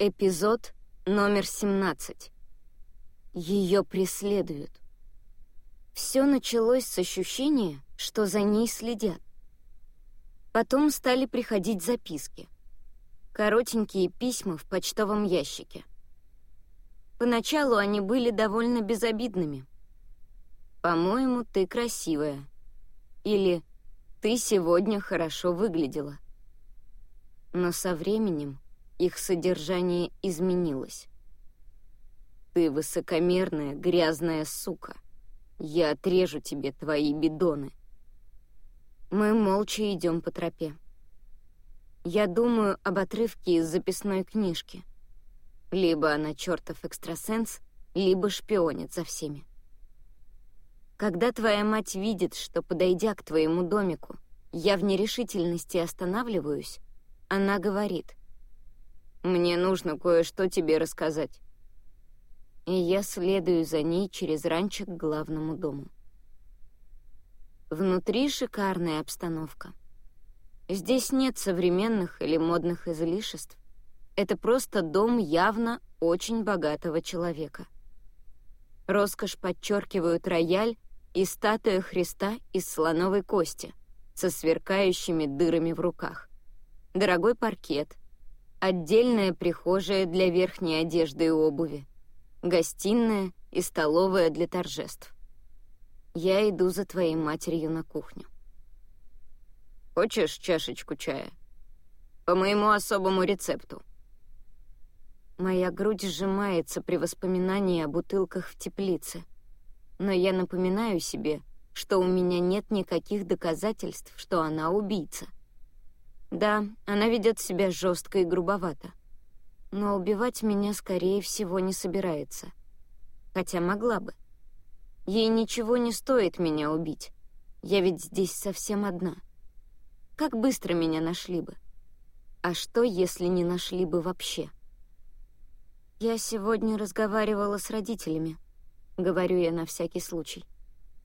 Эпизод номер 17. Ее преследуют. Все началось с ощущения, что за ней следят. Потом стали приходить записки. Коротенькие письма в почтовом ящике. Поначалу они были довольно безобидными. «По-моему, ты красивая». Или «Ты сегодня хорошо выглядела». Но со временем их содержание изменилось. «Ты высокомерная, грязная сука. Я отрежу тебе твои бидоны». Мы молча идем по тропе. Я думаю об отрывке из записной книжки. Либо она чертов экстрасенс, либо шпионит за всеми. Когда твоя мать видит, что, подойдя к твоему домику, я в нерешительности останавливаюсь, она говорит — мне нужно кое-что тебе рассказать. И я следую за ней через ранчо к главному дому. Внутри шикарная обстановка. Здесь нет современных или модных излишеств. Это просто дом явно очень богатого человека. Роскошь подчеркивают рояль и статуя Христа из слоновой кости со сверкающими дырами в руках, дорогой паркет — отдельная прихожая для верхней одежды и обуви, гостиная и столовая для торжеств. Я иду за твоей матерью на кухню. Хочешь чашечку чая? По моему особому рецепту. Моя грудь сжимается при воспоминании о бутылках в теплице, но я напоминаю себе, что у меня нет никаких доказательств, что она убийца. Да, она ведет себя жестко и грубовато. Но убивать меня, скорее всего, не собирается. Хотя могла бы. Ей ничего не стоит меня убить. Я ведь здесь совсем одна. Как быстро меня нашли бы? А что, если не нашли бы вообще? Я сегодня разговаривала с родителями. Говорю я на всякий случай.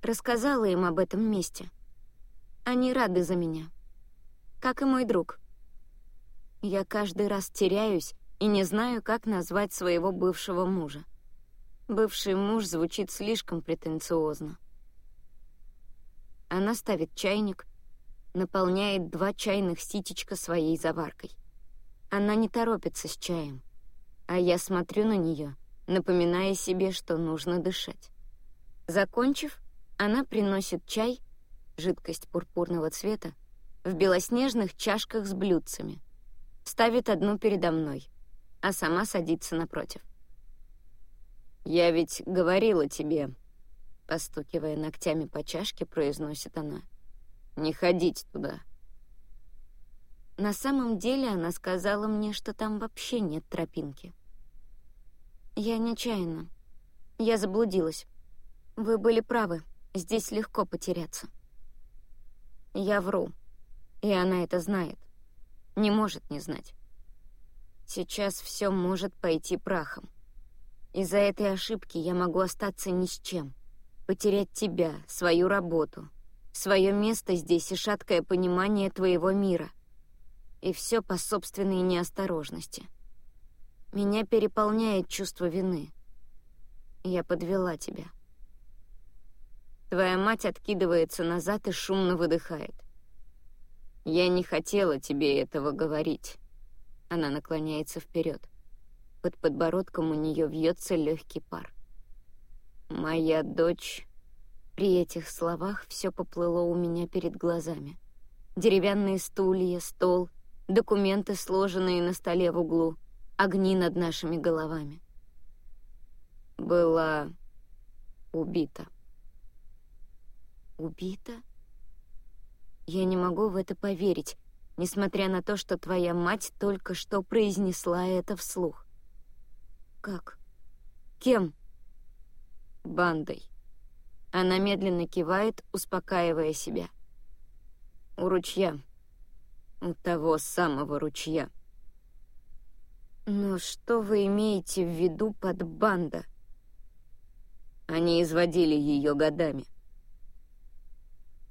Рассказала им об этом месте. Они рады за меня как и мой друг. Я каждый раз теряюсь и не знаю, как назвать своего бывшего мужа. Бывший муж звучит слишком претенциозно. Она ставит чайник, наполняет два чайных ситечка своей заваркой. Она не торопится с чаем, а я смотрю на нее, напоминая себе, что нужно дышать. Закончив, она приносит чай, жидкость пурпурного цвета, в белоснежных чашках с блюдцами. Ставит одну передо мной, а сама садится напротив. «Я ведь говорила тебе», — постукивая ногтями по чашке, произносит она, — «не ходить туда». На самом деле она сказала мне, что там вообще нет тропинки. Я нечаянно. Я заблудилась. Вы были правы, здесь легко потеряться. Я вру. И она это знает. Не может не знать. Сейчас все может пойти прахом. Из-за этой ошибки я могу остаться ни с чем. Потерять тебя, свою работу, свое место здесь и шаткое понимание твоего мира. И все по собственной неосторожности. Меня переполняет чувство вины. Я подвела тебя. Твоя мать откидывается назад и шумно выдыхает. «Я не хотела тебе этого говорить». Она наклоняется вперед. Под подбородком у нее вьется легкий пар. «Моя дочь...» При этих словах все поплыло у меня перед глазами. Деревянные стулья, стол, документы, сложенные на столе в углу, огни над нашими головами. Была убита. Убита? Я не могу в это поверить, несмотря на то, что твоя мать только что произнесла это вслух. Как? Кем? Бандой. Она медленно кивает, успокаивая себя. У ручья. У того самого ручья. Но что вы имеете в виду под банда? Они изводили ее годами.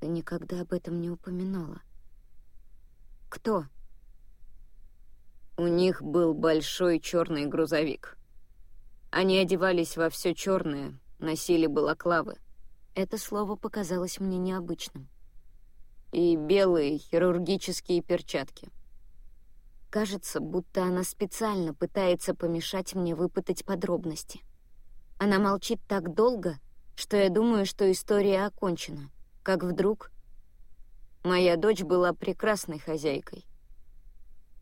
Ты никогда об этом не упоминала. Кто? У них был большой черный грузовик. Они одевались во все черное, носили балаклавы. Это слово показалось мне необычным. И белые хирургические перчатки. Кажется, будто она специально пытается помешать мне выпытать подробности. Она молчит так долго, что я думаю, что история окончена, как вдруг... Моя дочь была прекрасной хозяйкой.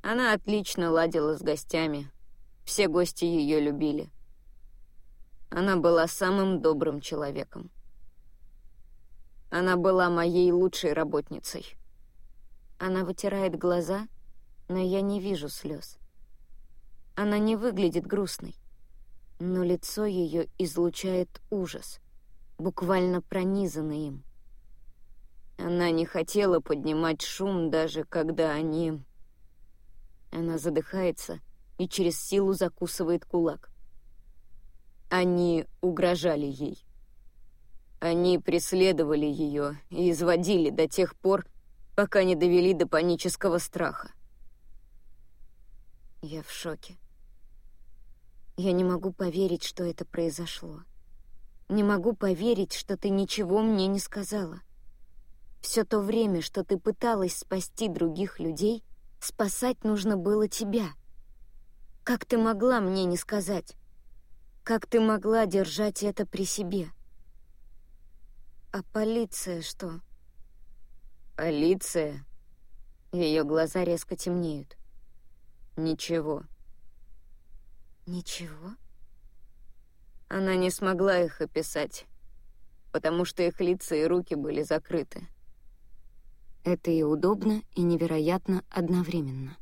Она отлично ладила с гостями. Все гости ее любили. Она была самым добрым человеком. Она была моей лучшей работницей. Она вытирает глаза, но я не вижу слез. Она не выглядит грустной, но лицо ее излучает ужас, буквально пронизанный им. Она не хотела поднимать шум, даже когда они она задыхается и через силу закусывает кулак. Они угрожали ей. Они преследовали ее и изводили до тех пор, пока не довели до панического страха. Я в шоке. Я не могу поверить, что это произошло. Не могу поверить, что ты ничего мне не сказала. Все то время, что ты пыталась спасти других людей — Спасать нужно было тебя. Как ты могла мне не сказать? Как ты могла держать это при себе? А полиция что? Полиция? Ее глаза резко темнеют. Ничего. Ничего? Она не смогла их описать, потому что их лица и руки были закрыты. Это и удобно, и невероятно одновременно.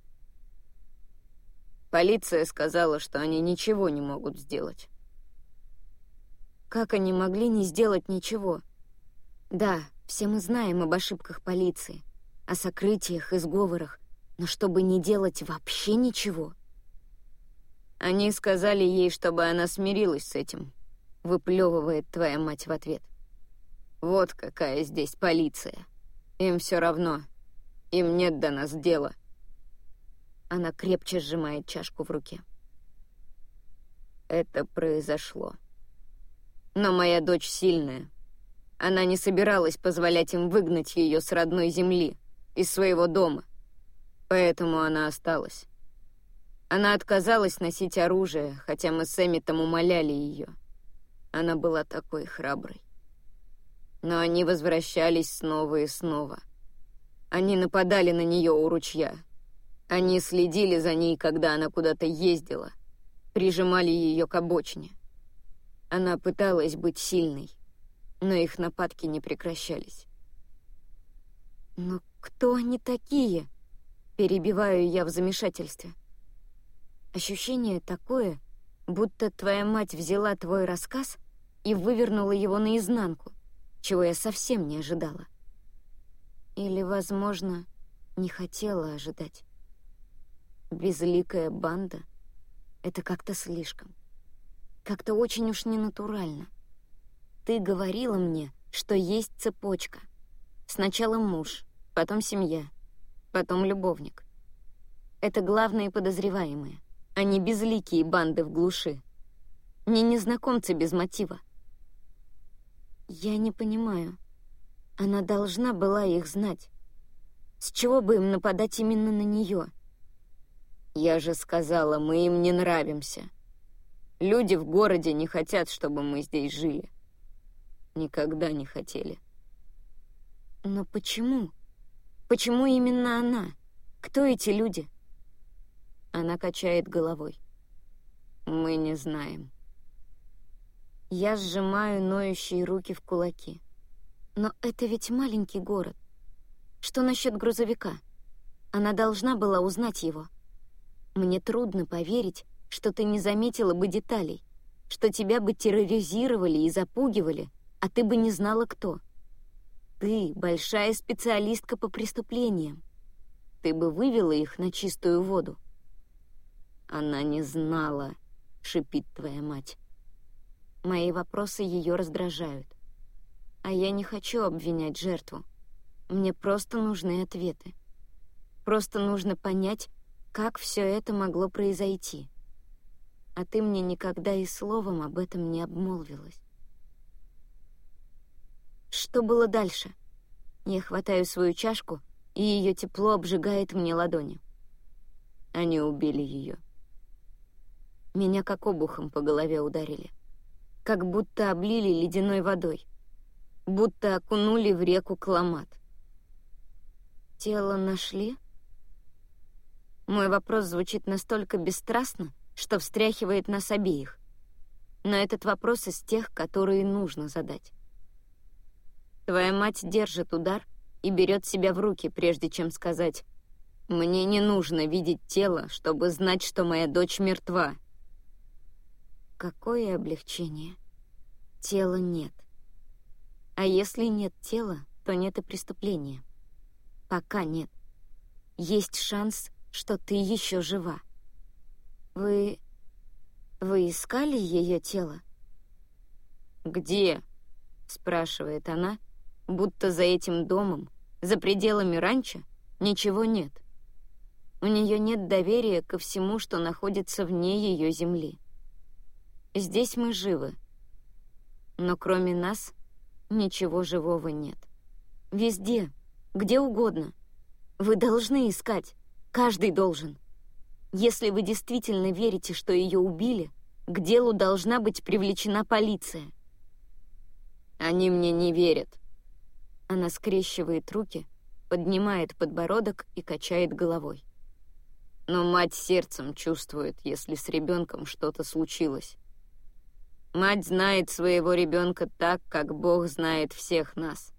Полиция сказала, что они ничего не могут сделать. Как они могли не сделать ничего? Да, все мы знаем об ошибках полиции, о сокрытиях и сговорах, но чтобы не делать вообще ничего. Они сказали ей, чтобы она смирилась с этим, выплевывает твоя мать в ответ. Вот какая здесь полиция. Им все равно. Им нет до нас дела. Она крепче сжимает чашку в руке. Это произошло. Но моя дочь сильная. Она не собиралась позволять им выгнать ее с родной земли, из своего дома. Поэтому она осталась. Она отказалась носить оружие, хотя мы с Эмитом умоляли ее. Она была такой храброй но они возвращались снова и снова. Они нападали на нее у ручья. Они следили за ней, когда она куда-то ездила, прижимали ее к обочине. Она пыталась быть сильной, но их нападки не прекращались. «Но кто они такие?» — перебиваю я в замешательстве. Ощущение такое, будто твоя мать взяла твой рассказ и вывернула его наизнанку — чего я совсем не ожидала. Или, возможно, не хотела ожидать. Безликая банда — это как-то слишком. Как-то очень уж ненатурально. Ты говорила мне, что есть цепочка. Сначала муж, потом семья, потом любовник. Это главные подозреваемые, а не безликие банды в глуши. Не незнакомцы без мотива. Я не понимаю. Она должна была их знать. С чего бы им нападать именно на нее? Я же сказала, мы им не нравимся. Люди в городе не хотят, чтобы мы здесь жили. Никогда не хотели. Но почему? Почему именно она? Кто эти люди? Она качает головой. Мы не знаем. Я сжимаю ноющие руки в кулаки. Но это ведь маленький город. Что насчет грузовика? Она должна была узнать его. Мне трудно поверить, что ты не заметила бы деталей, что тебя бы терроризировали и запугивали, а ты бы не знала, кто. Ты — большая специалистка по преступлениям. Ты бы вывела их на чистую воду. Она не знала, — шипит твоя мать. Мои вопросы ее раздражают. А я не хочу обвинять жертву. Мне просто нужны ответы. Просто нужно понять, Как все это могло произойти? А ты мне никогда и словом об этом не обмолвилась. Что было дальше? Я хватаю свою чашку, и ее тепло обжигает мне ладони. Они убили ее. Меня как обухом по голове ударили. Как будто облили ледяной водой. Будто окунули в реку Кламат. Тело нашли? Мой вопрос звучит настолько бесстрастно, что встряхивает нас обеих. Но этот вопрос из тех, которые нужно задать. Твоя мать держит удар и берет себя в руки, прежде чем сказать «Мне не нужно видеть тело, чтобы знать, что моя дочь мертва». Какое облегчение. Тела нет. А если нет тела, то нет и преступления. Пока нет. Есть шанс, что ты еще жива. Вы... вы искали ее тело? «Где?» — спрашивает она, будто за этим домом, за пределами ранчо, ничего нет. У нее нет доверия ко всему, что находится вне ее земли. Здесь мы живы, но кроме нас ничего живого нет. Везде, где угодно. Вы должны искать, каждый должен. Если вы действительно верите, что ее убили, к делу должна быть привлечена полиция. Они мне не верят. Она скрещивает руки, поднимает подбородок и качает головой. Но мать сердцем чувствует, если с ребенком что-то случилось. Мать знает своего ребенка так, как Бог знает всех нас.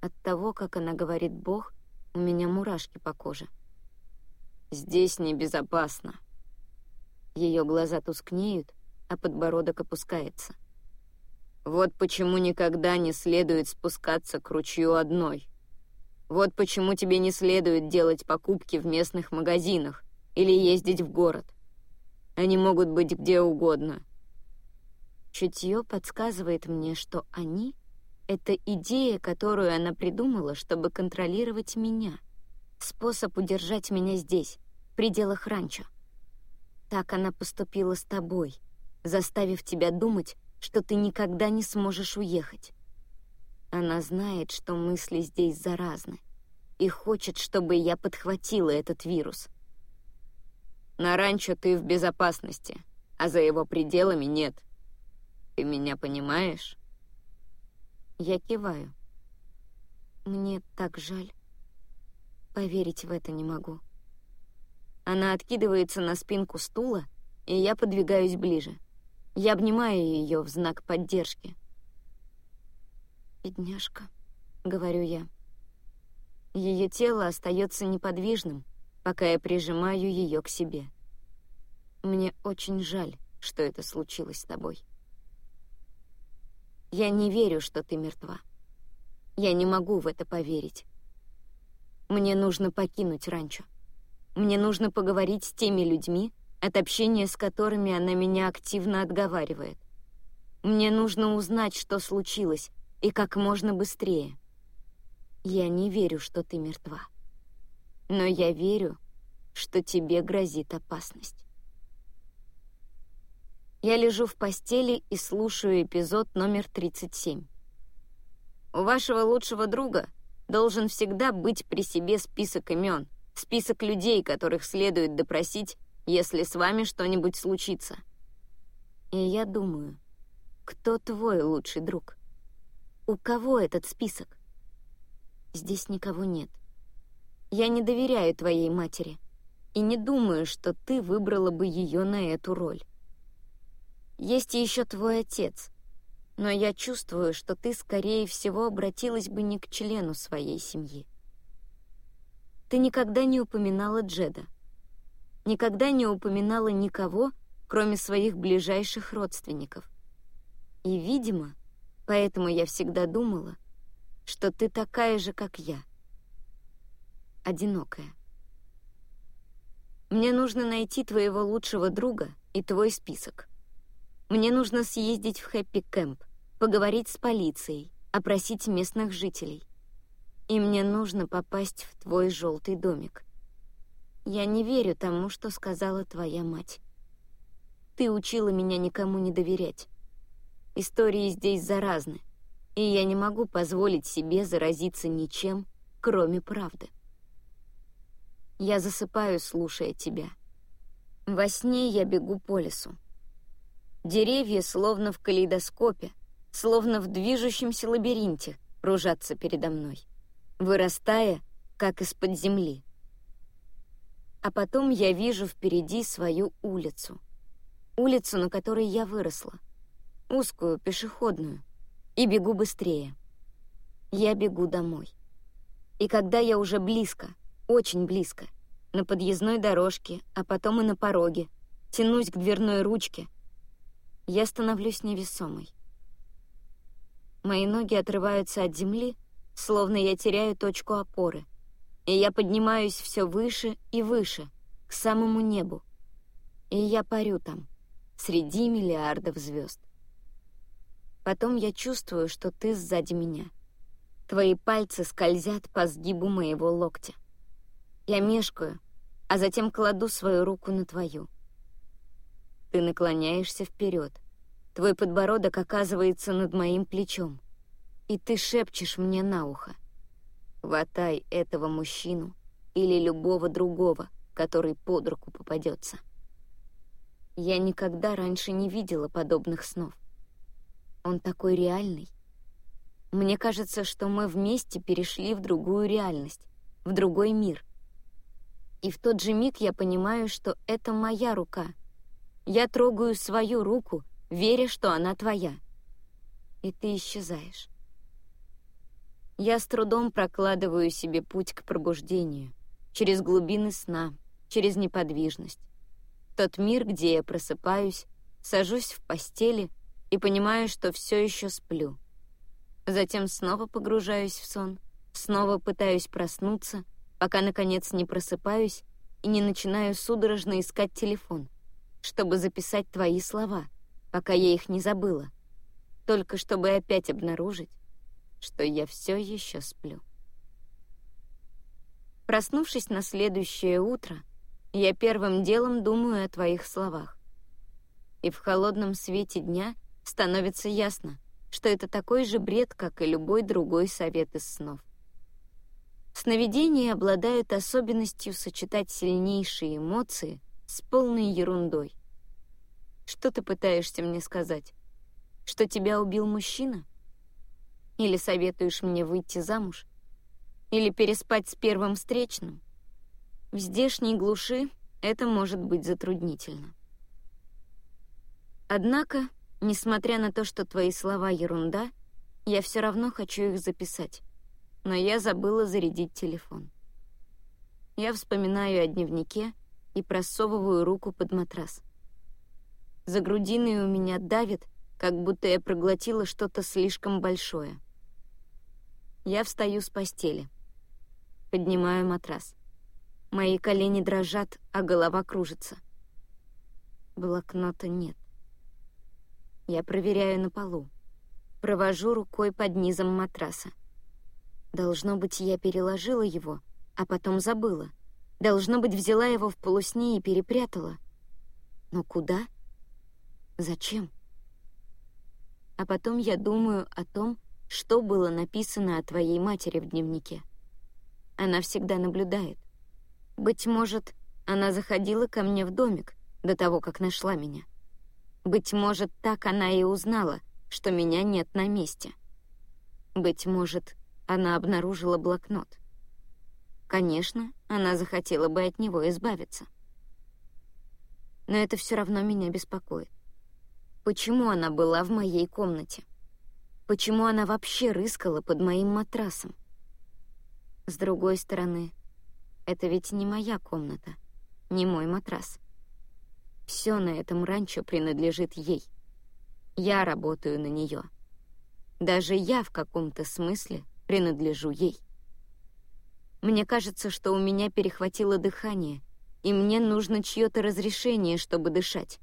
От того, как она говорит «Бог», у меня мурашки по коже. Здесь небезопасно. Ее глаза тускнеют, а подбородок опускается. Вот почему никогда не следует спускаться к ручью одной. Вот почему тебе не следует делать покупки в местных магазинах или ездить в город. Они могут быть где угодно. Чутье подсказывает мне, что они — это идея, которую она придумала, чтобы контролировать меня — способ удержать меня здесь, в пределах ранчо. Так она поступила с тобой, заставив тебя думать, что ты никогда не сможешь уехать. Она знает, что мысли здесь заразны, и хочет, чтобы я подхватила этот вирус. На ранчо ты в безопасности, а за его пределами нет. Ты меня понимаешь? Я киваю. Мне так жаль. Поверить в это не могу. Она откидывается на спинку стула, и я подвигаюсь ближе. Я обнимаю ее в знак поддержки. «Бедняжка», — говорю я. Ее тело остается неподвижным, пока я прижимаю ее к себе. Мне очень жаль, что это случилось с тобой. Я не верю, что ты мертва. Я не могу в это поверить. Мне нужно покинуть ранчо. Мне нужно поговорить с теми людьми, от общения с которыми она меня активно отговаривает. Мне нужно узнать, что случилось, и как можно быстрее. Я не верю, что ты мертва. Но я верю, что тебе грозит опасность. Я лежу в постели и слушаю эпизод номер 37. У вашего лучшего друга должен всегда быть при себе список имен, список людей, которых следует допросить, если с вами что-нибудь случится. И я думаю, кто твой лучший друг? У кого этот список? Здесь никого нет. Я не доверяю твоей матери и не думаю, что ты выбрала бы ее на эту роль. Есть еще твой отец — но я чувствую, что ты, скорее всего, обратилась бы не к члену своей семьи. Ты никогда не упоминала Джеда. Никогда не упоминала никого, кроме своих ближайших родственников. И, видимо, поэтому я всегда думала, что ты такая же, как я. Одинокая. Мне нужно найти твоего лучшего друга и твой список. Мне нужно съездить в хэппи-кэмп, поговорить с полицией, опросить местных жителей. И мне нужно попасть в твой желтый домик. Я не верю тому, что сказала твоя мать. Ты учила меня никому не доверять. Истории здесь заразны, и я не могу позволить себе заразиться ничем, кроме правды. Я засыпаю, слушая тебя. Во сне я бегу по лесу. Деревья, словно в калейдоскопе, словно в движущемся лабиринте, кружатся передо мной, вырастая, как из-под земли. А потом я вижу впереди свою улицу. Улицу, на которой я выросла узкую, пешеходную, и бегу быстрее. Я бегу домой. И когда я уже близко, очень близко, на подъездной дорожке, а потом и на пороге, тянусь к дверной ручке, я становлюсь невесомой. Мои ноги отрываются от земли, словно я теряю точку опоры, и я поднимаюсь все выше и выше, к самому небу. И я парю там, среди миллиардов звезд. Потом я чувствую, что ты сзади меня. Твои пальцы скользят по сгибу моего локтя. Я мешкаю, а затем кладу свою руку на твою. Ты наклоняешься вперед. Твой подбородок оказывается над моим плечом. И ты шепчешь мне на ухо. Хватай этого мужчину или любого другого, который под руку попадется. Я никогда раньше не видела подобных снов. Он такой реальный. Мне кажется, что мы вместе перешли в другую реальность, в другой мир. И в тот же миг я понимаю, что это моя рука. Я трогаю свою руку, веря, что она твоя. И ты исчезаешь. Я с трудом прокладываю себе путь к пробуждению, через глубины сна, через неподвижность. Тот мир, где я просыпаюсь, сажусь в постели — и понимаю, что все еще сплю. Затем снова погружаюсь в сон, снова пытаюсь проснуться, пока, наконец, не просыпаюсь и не начинаю судорожно искать телефон, чтобы записать твои слова, пока я их не забыла, только чтобы опять обнаружить, что я все еще сплю. Проснувшись на следующее утро, я первым делом думаю о твоих словах. И в холодном свете дня — становится ясно, что это такой же бред, как и любой другой совет из снов. Сновидения обладают особенностью сочетать сильнейшие эмоции с полной ерундой. Что ты пытаешься мне сказать? Что тебя убил мужчина? Или советуешь мне выйти замуж? Или переспать с первым встречным? В здешней глуши это может быть затруднительно. Однако Несмотря на то, что твои слова ерунда, я все равно хочу их записать. Но я забыла зарядить телефон. Я вспоминаю о дневнике и просовываю руку под матрас. За грудиной у меня давит, как будто я проглотила что-то слишком большое. Я встаю с постели. Поднимаю матрас. Мои колени дрожат, а голова кружится. Блокнота нет. Я проверяю на полу. Провожу рукой под низом матраса. Должно быть, я переложила его, а потом забыла. Должно быть, взяла его в полусне и перепрятала. Но куда? Зачем? А потом я думаю о том, что было написано о твоей матери в дневнике. Она всегда наблюдает. Быть может, она заходила ко мне в домик до того, как нашла меня. Быть может, так она и узнала, что меня нет на месте. Быть может, она обнаружила блокнот. Конечно, она захотела бы от него избавиться. Но это все равно меня беспокоит. Почему она была в моей комнате? Почему она вообще рыскала под моим матрасом? С другой стороны, это ведь не моя комната, не мой матрас. Все на этом ранчо принадлежит ей. Я работаю на нее. Даже я в каком-то смысле принадлежу ей. Мне кажется, что у меня перехватило дыхание, и мне нужно чье-то разрешение, чтобы дышать.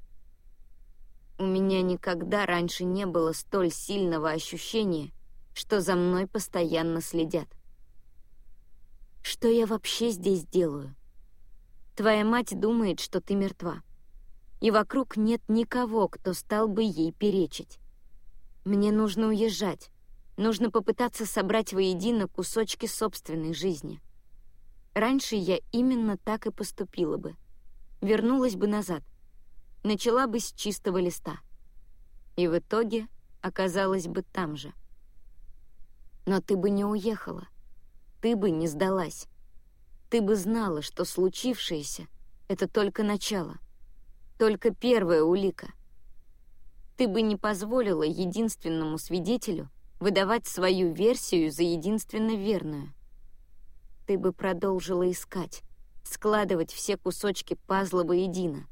У меня никогда раньше не было столь сильного ощущения, что за мной постоянно следят. Что я вообще здесь делаю? Твоя мать думает, что ты мертва. И вокруг нет никого, кто стал бы ей перечить. Мне нужно уезжать. Нужно попытаться собрать воедино кусочки собственной жизни. Раньше я именно так и поступила бы. Вернулась бы назад. Начала бы с чистого листа. И в итоге оказалась бы там же. Но ты бы не уехала. Ты бы не сдалась. Ты бы знала, что случившееся — это только начало. Только первая улика. Ты бы не позволила единственному свидетелю выдавать свою версию за единственно верную. Ты бы продолжила искать, складывать все кусочки пазла воедино,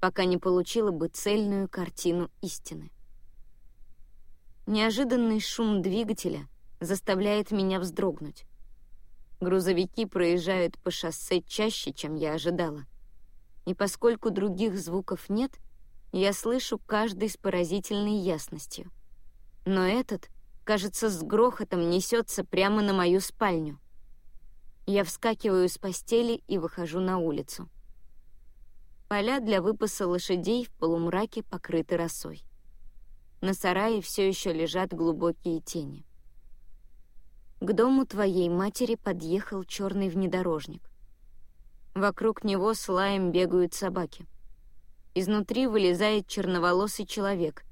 пока не получила бы цельную картину истины. Неожиданный шум двигателя заставляет меня вздрогнуть. Грузовики проезжают по шоссе чаще, чем я ожидала. И поскольку других звуков нет, я слышу каждый с поразительной ясностью. Но этот кажется, с грохотом несется прямо на мою спальню. Я вскакиваю с постели и выхожу на улицу. Поля для выпаса лошадей в полумраке покрыты росой. На сарае все еще лежат глубокие тени. К дому твоей матери подъехал черный внедорожник. Вокруг него с лаем бегают собаки. Изнутри вылезает черноволосый человек,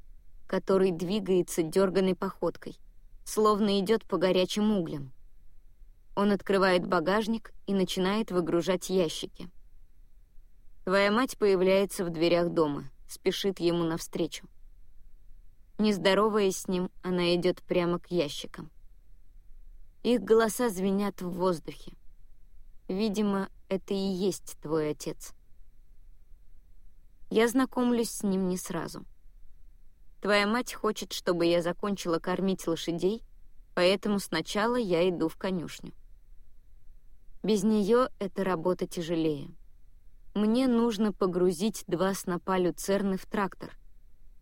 который двигается дерганной походкой словно идет по горячим углям. Он открывает багажник и начинает выгружать ящики. Твоя мать появляется в дверях дома, спешит ему навстречу. Не здороваясь с ним, она идет прямо к ящикам. Их голоса звенят в воздухе. Видимо, это и есть твой отец. Я знакомлюсь с ним не сразу — Твоя мать хочет, чтобы я закончила кормить лошадей, поэтому сначала я иду в конюшню. Без нее эта работа тяжелее. Мне нужно погрузить два снопа люцерны в трактор,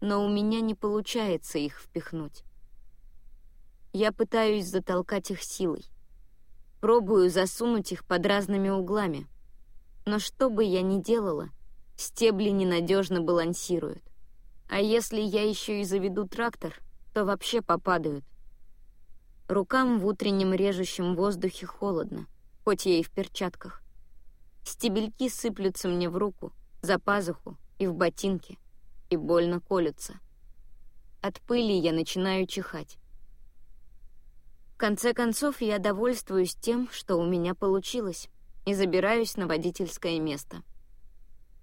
но у меня не получается их впихнуть. Я пытаюсь затолкать их силой. Пробую засунуть их под разными углами. Но что бы я ни делала, стебли ненадежно балансируют. А если я еще и заведу трактор, то вообще попадают. Рукам в утреннем режущем воздухе холодно, хоть я и в перчатках. Стебельки сыплются мне в руку, за пазуху и в ботинки, и больно колются. От пыли я начинаю чихать. В конце концов, я довольствуюсь тем, что у меня получилось, и забираюсь на водительское место.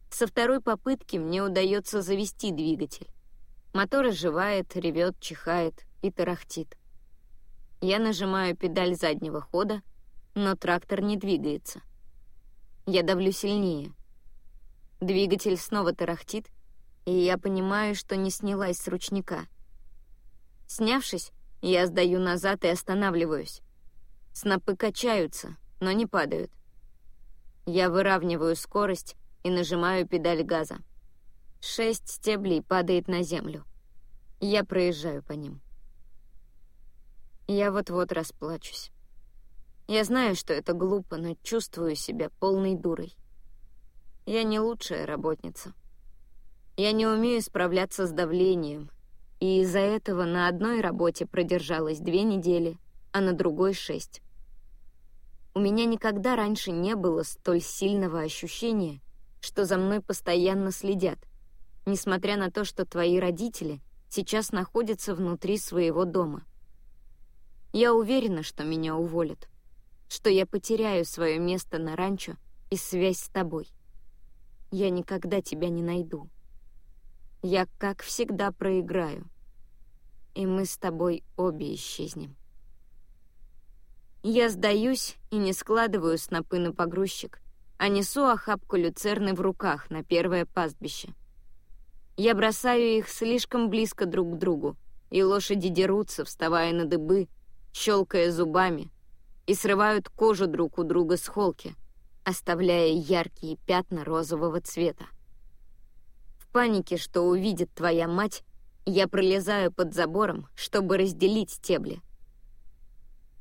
Со второй попытки мне удается завести двигатель. Мотор оживает, ревет, чихает и тарахтит. Я нажимаю педаль заднего хода, но трактор не двигается. Я давлю сильнее. Двигатель снова тарахтит, и я понимаю, что не снялась с ручника. Снявшись, я сдаю назад и останавливаюсь. Снопы качаются, но не падают. Я выравниваю скорость и нажимаю педаль газа. Шесть стеблей падает на землю. Я проезжаю по ним. Я вот-вот расплачусь. Я знаю, что это глупо, но чувствую себя полной дурой. Я не лучшая работница. Я не умею справляться с давлением, и из-за этого на одной работе продержалась две недели, а на другой — шесть. У меня никогда раньше не было столь сильного ощущения, что за мной постоянно следят, несмотря на то, что твои родители сейчас находятся внутри своего дома. Я уверена, что меня уволят, что я потеряю свое место на ранчо и связь с тобой. Я никогда тебя не найду. Я, как всегда, проиграю. И мы с тобой обе исчезнем. Я сдаюсь и не складываю снопы на погрузчик — а несу охапку люцерны в руках на первое пастбище. Я бросаю их слишком близко друг к другу, и лошади дерутся, вставая на дыбы, щелкая зубами, и срывают кожу друг у друга с холки, оставляя яркие пятна розового цвета. В панике, что увидит твоя мать, я пролезаю под забором, чтобы разделить стебли.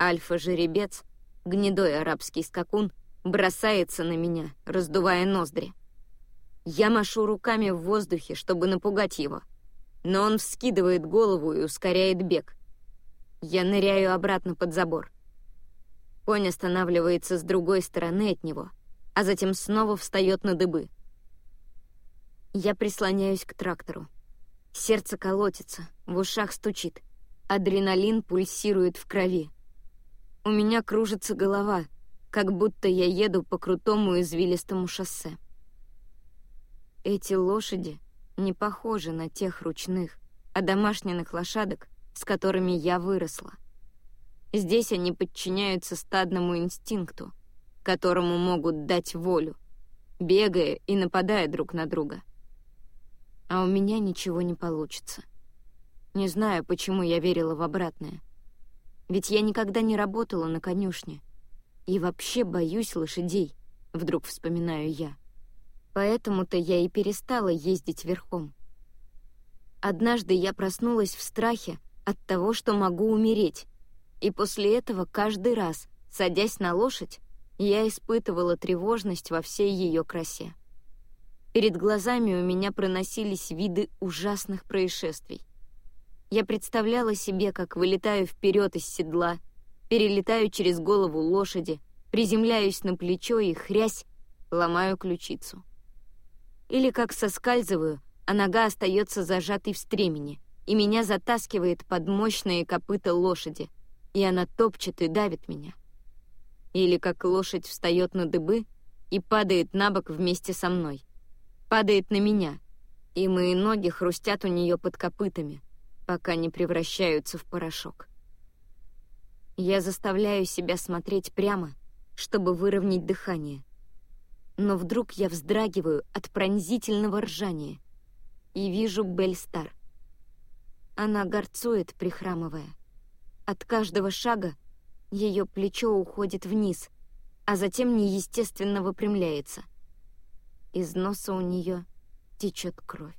Альфа-жеребец, гнедой арабский скакун — бросается на меня, раздувая ноздри. Я машу руками в воздухе, чтобы напугать его, но он вскидывает голову и ускоряет бег. Я ныряю обратно под забор. Конь останавливается с другой стороны от него, а затем снова встает на дыбы. Я прислоняюсь к трактору. Сердце колотится, в ушах стучит. Адреналин пульсирует в крови. У меня кружится голова, как будто я еду по крутому извилистому шоссе. Эти лошади не похожи на тех ручных, а домашних лошадок, с которыми я выросла. Здесь они подчиняются стадному инстинкту, которому могут дать волю, бегая и нападая друг на друга. А у меня ничего не получится. Не знаю, почему я верила в обратное. Ведь я никогда не работала на конюшне. И вообще боюсь лошадей, вдруг вспоминаю я. Поэтому-то я и перестала ездить верхом. Однажды я проснулась в страхе от того, что могу умереть, и после этого каждый раз, садясь на лошадь, я испытывала тревожность во всей ее красе. Перед глазами у меня проносились виды ужасных происшествий. Я представляла себе, как вылетаю вперед из седла, перелетаю через голову лошади, приземляюсь на плечо и, хрясь, ломаю ключицу. Или как соскальзываю, а нога остается зажатой в стремени, и меня затаскивает под мощные копыта лошади, и она топчет и давит меня. Или как лошадь встает на дыбы и падает на бок вместе со мной. Падает на меня, и мои ноги хрустят у нее под копытами, пока не превращаются в порошок. Я заставляю себя смотреть прямо, чтобы выровнять дыхание. Но вдруг я вздрагиваю от пронзительного ржания и вижу Бельстар. Она горцует, прихрамывая. От каждого шага ее плечо уходит вниз, а затем неестественно выпрямляется. Из носа у нее течет кровь.